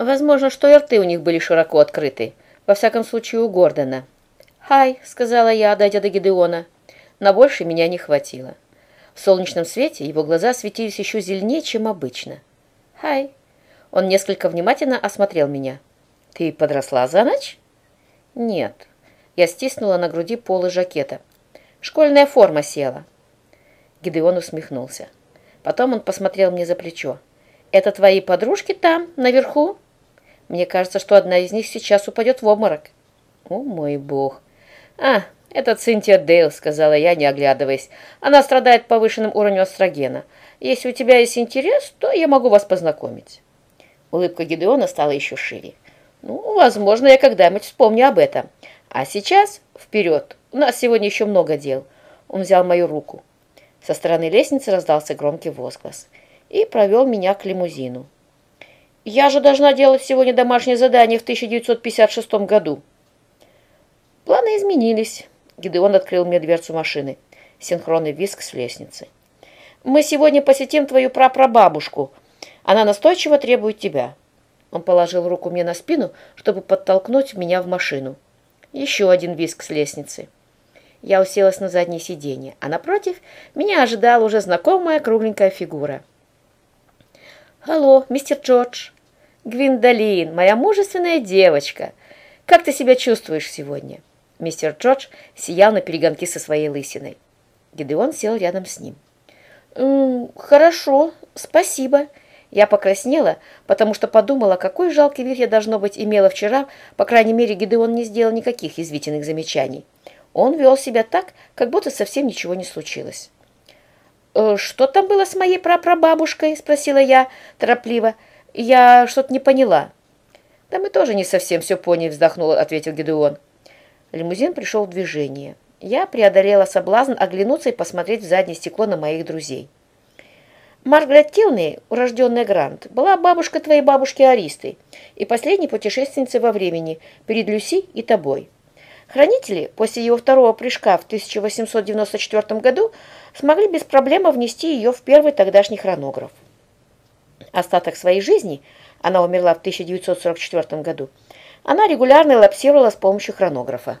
Возможно, что и рты у них были широко открыты. Во всяком случае, у Гордона. «Хай», — сказала я, дойдя до Гидеона. На больше меня не хватило. В солнечном свете его глаза светились еще зеленее, чем обычно. «Хай». Он несколько внимательно осмотрел меня. «Ты подросла за ночь?» «Нет». Я стиснула на груди полы жакета. «Школьная форма села». Гидеон усмехнулся. Потом он посмотрел мне за плечо. «Это твои подружки там, наверху?» «Мне кажется, что одна из них сейчас упадет в обморок». «О, мой бог!» «А, это Цинтия Дейл», — сказала я, не оглядываясь. «Она страдает повышенным уровнем эстрогена. Если у тебя есть интерес, то я могу вас познакомить». Улыбка Гидеона стала еще шире. «Ну, возможно, я когда-нибудь вспомню об этом. А сейчас вперед. У нас сегодня еще много дел». Он взял мою руку. Со стороны лестницы раздался громкий возглас и провел меня к лимузину. «Я же должна делать сегодня домашнее задание в 1956 году». Планы изменились. Гидеон открыл мне дверцу машины. Синхронный виск с лестницы. «Мы сегодня посетим твою прапрабабушку. Она настойчиво требует тебя». Он положил руку мне на спину, чтобы подтолкнуть меня в машину. Еще один виск с лестницы. Я уселась на заднее сиденье, а напротив меня ожидала уже знакомая кругленькая фигура. «Алло, мистер Джордж!» «Гвиндолин, моя мужественная девочка! Как ты себя чувствуешь сегодня?» Мистер Джордж сиял на перегонки со своей лысиной. Гидеон сел рядом с ним. «М -м, «Хорошо, спасибо». Я покраснела, потому что подумала, какой жалкий вид я, должно быть, имела вчера. По крайней мере, Гидеон не сделал никаких извительных замечаний. Он вел себя так, как будто совсем ничего не случилось. «Э, «Что там было с моей прапрабабушкой?» – спросила я торопливо. «Я что-то не поняла». «Да мы тоже не совсем все поняли», – вздохнул, ответил Гедеон. Лимузин пришел в движение. Я преодолела соблазн оглянуться и посмотреть в заднее стекло на моих друзей. Маргарет Тилни, урожденная Грант, была бабушкой твоей бабушки Аристы и последней путешественницей во времени перед Люси и тобой. Хранители после его второго прыжка в 1894 году смогли без проблем внести ее в первый тогдашний хронограф. Остаток своей жизни, она умерла в 1944 году, она регулярно лапсировала с помощью хронографа.